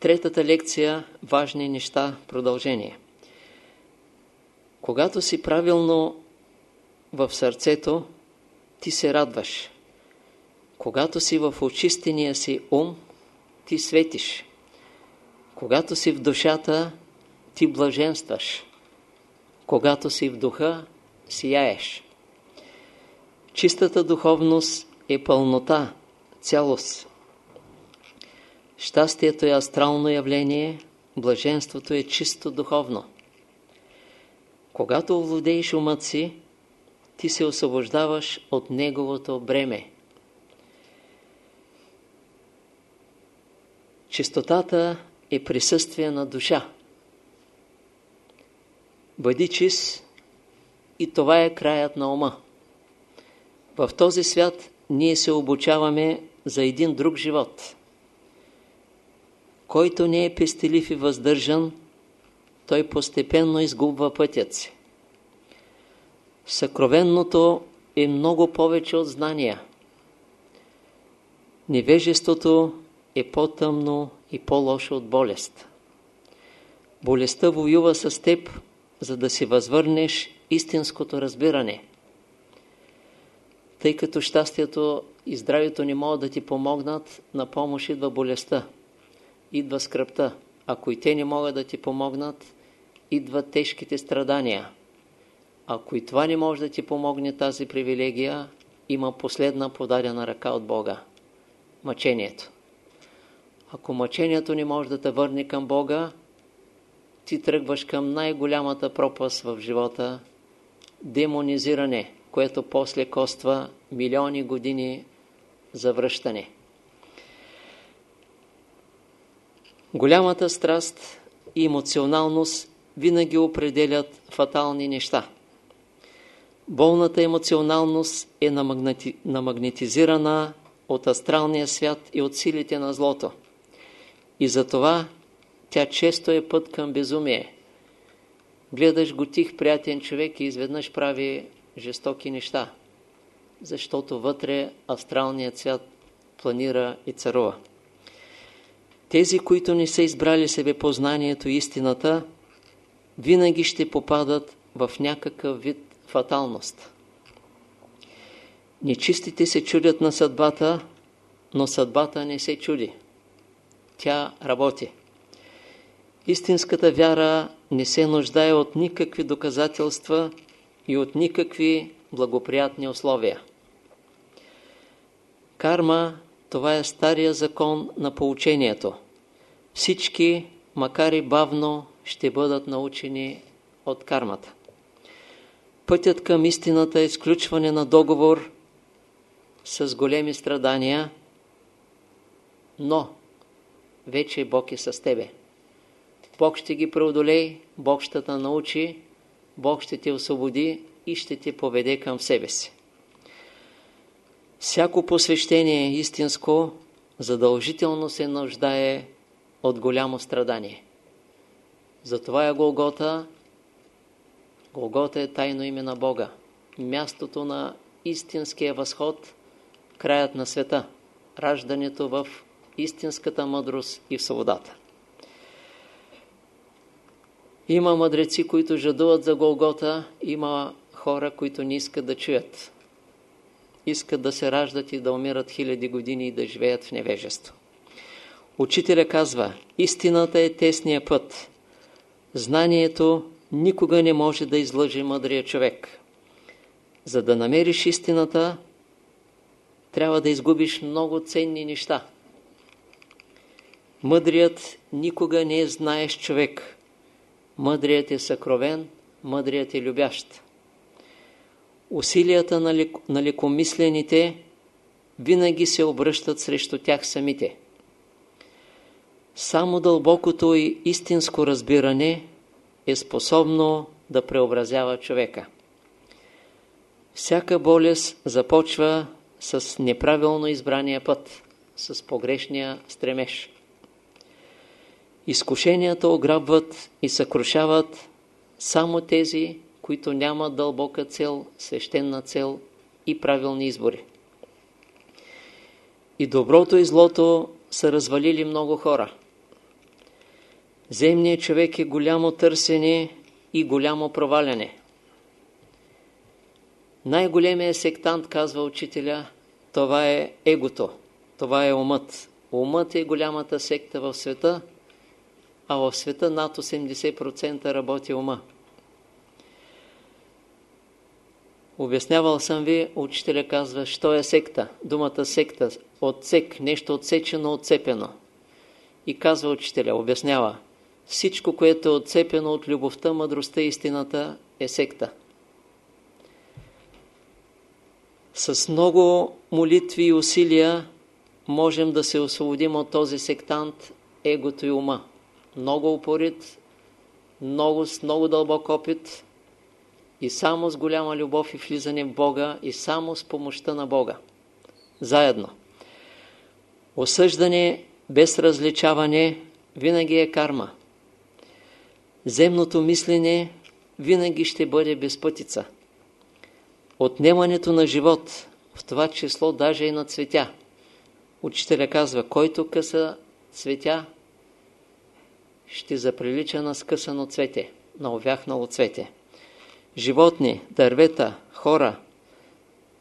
Третата лекция – важни неща, продължение. Когато си правилно в сърцето, ти се радваш. Когато си в очистения си ум, ти светиш. Когато си в душата, ти блаженстваш. Когато си в духа, сияеш. Чистата духовност е пълнота, цялост. Щастието е астрално явление, блаженството е чисто духовно. Когато овладееш умът си, ти се освобождаваш от неговото бреме. Чистотата е присъствие на душа. Бъди чист и това е краят на ума. В този свят ние се обучаваме за един друг живот. Който не е пестелив и въздържан, той постепенно изгубва пътят си. Съкровенното е много повече от знания. Невежеството е по-тъмно и по-лошо от болест. Болестта воюва с теб, за да си възвърнеш истинското разбиране. Тъй като щастието и здравето не могат да ти помогнат, на помощ идва болестта, идва скръпта. Ако и те не могат да ти помогнат, идват тежките страдания. Ако и това не може да ти помогне тази привилегия, има последна подадена ръка от Бога – мъчението. Ако мъчението не може да те върне към Бога, ти тръгваш към най-голямата пропаст в живота – демонизиране, което после коства милиони години за връщане. Голямата страст и емоционалност винаги определят фатални неща. Болната емоционалност е намагнетизирана от астралния свят и от силите на злото. И затова тя често е път към безумие. Гледаш го тих, приятен човек и изведнъж прави жестоки неща, защото вътре астралният свят планира и царува. Тези, които не са избрали себе познанието и истината, винаги ще попадат в някакъв вид фаталност. Нечистите се чудят на съдбата, но съдбата не се чуди. Тя работи. Истинската вяра не се нуждае от никакви доказателства и от никакви благоприятни условия. Карма – това е стария закон на поучението. Всички, макар и бавно, ще бъдат научени от кармата. Пътят към истината е изключване на договор с големи страдания, но вече Бог е с тебе. Бог ще ги преодолей, Бог ще те научи, Бог ще те освободи и ще те поведе към себе си. Всяко посвещение истинско задължително се нуждае от голямо страдание. Затова е Голгота. Голгота е тайно име на Бога. Мястото на истинския възход, краят на света, раждането в истинската мъдрост и в свободата. Има мъдреци, които жадуват за Голгота, има хора, които не искат да чуят. Искат да се раждат и да умират хиляди години и да живеят в невежество. Учителя казва, истината е тесния път. Знанието никога не може да излъжи мъдрия човек. За да намериш истината, трябва да изгубиш много ценни неща. Мъдрият никога не е знаеш човек. Мъдрият е съкровен, мъдрият е любящ. Усилията на, лек... на лекомислените винаги се обръщат срещу тях самите. Само дълбокото и истинско разбиране е способно да преобразява човека. Всяка болест започва с неправилно избрания път, с погрешния стремеж. Изкушенията ограбват и съкрушават само тези, които нямат дълбока цел, свещена цел и правилни избори. И доброто и злото са развалили много хора. Земният човек е голямо търсене и голямо проваляне. Най-големият сектант, казва учителя, това е егото, това е умът. Умът е голямата секта в света, а в света над 80% работи ума. Обяснявал съм ви, учителя казва, що е секта. Думата секта, отсек, нещо отсечено, отцепено. И казва учителя, обяснява, всичко, което е отцепено от любовта, мъдростта и истината, е секта. С много молитви и усилия можем да се освободим от този сектант, егото и ума. Много упорит, много, с много дълбок опит и само с голяма любов и влизане в Бога и само с помощта на Бога. Заедно. Осъждане без различаване винаги е карма. Земното мислене винаги ще бъде безпътица. Отнемането на живот, в това число даже и на цветя. Учителя казва, който къса цветя, ще заприлича на скъсано цвете, на овяхнало цвете. Животни, дървета, хора.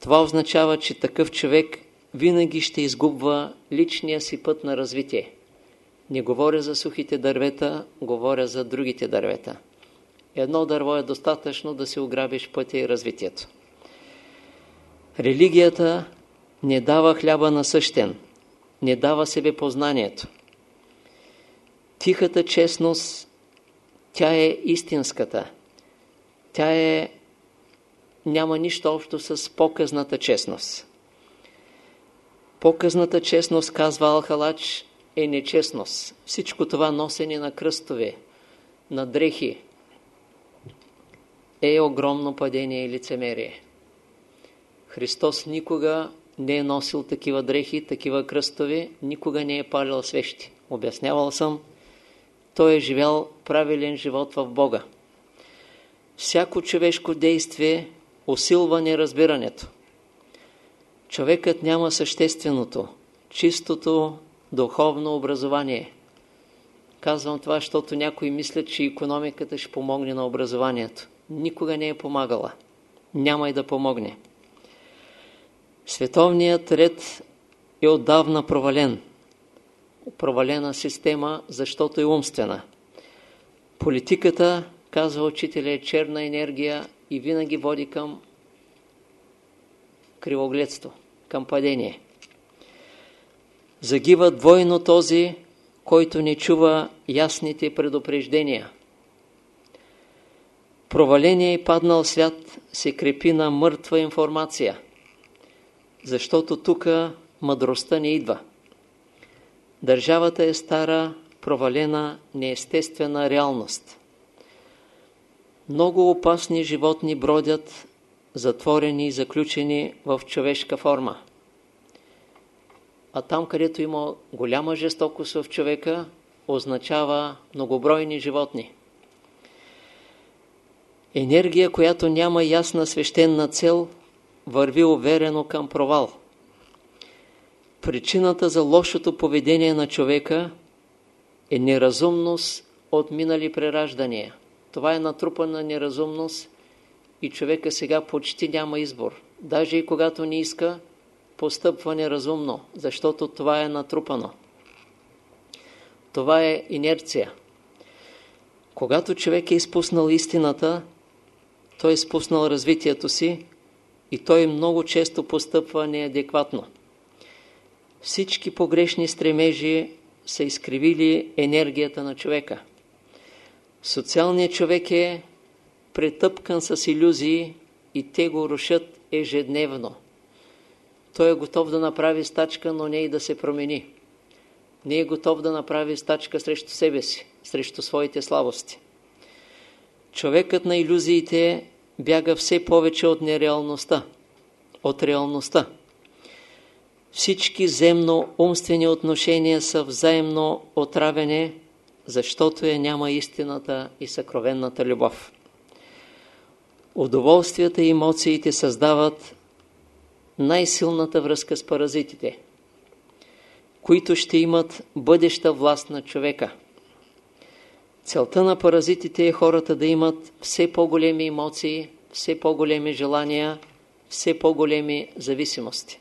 Това означава, че такъв човек винаги ще изгубва личния си път на развитие. Не говоря за сухите дървета, говоря за другите дървета. Едно дърво е достатъчно да си ограбиш пътя и развитието. Религията не дава хляба на същен, не дава себе познанието. Тихата честност, тя е истинската. Тя е няма нищо общо с показната честност. Показната честност, казва Алхалач, е нечестност. Всичко това носене на кръстове, на дрехи, е огромно падение и лицемерие. Христос никога не е носил такива дрехи, такива кръстове, никога не е палил свещи. Обяснявал съм, той е живял правилен живот в Бога. Всяко човешко действие усилва неразбирането. Човекът няма същественото, чистото духовно образование. Казвам това, защото някои мислят, че економиката ще помогне на образованието. Никога не е помагала. Няма и да помогне. Световният ред е отдавна провален. Провалена система, защото е умствена. Политиката, казва учителя, е черна енергия и винаги води към кривогледство, към падение. Загива двойно този, който не чува ясните предупреждения. Проваление и паднал свят се крепи на мъртва информация – защото тук мъдростта не идва. Държавата е стара, провалена, неестествена реалност. Много опасни животни бродят, затворени и заключени в човешка форма. А там, където има голяма жестокост в човека, означава многобройни животни. Енергия, която няма ясна свещена цел – върви уверено към провал. Причината за лошото поведение на човека е неразумност от минали прераждания. Това е натрупана неразумност и човека сега почти няма избор. Даже и когато не иска, постъпва неразумно, защото това е натрупано. Това е инерция. Когато човек е изпуснал истината, той е изпуснал развитието си и той много често постъпва неадекватно. Всички погрешни стремежи са изкривили енергията на човека. Социалният човек е претъпкан с иллюзии и те го рушат ежедневно. Той е готов да направи стачка, но не и да се промени. Не е готов да направи стачка срещу себе си, срещу своите слабости. Човекът на иллюзиите бяга все повече от нереалността, от реалността. Всички земно-умствени отношения са взаимно отравени, защото я няма истината и съкровенната любов. Удоволствията и емоциите създават най-силната връзка с паразитите, които ще имат бъдеща власт на човека. Целта на паразитите е хората да имат все по-големи емоции, все по-големи желания, все по-големи зависимости.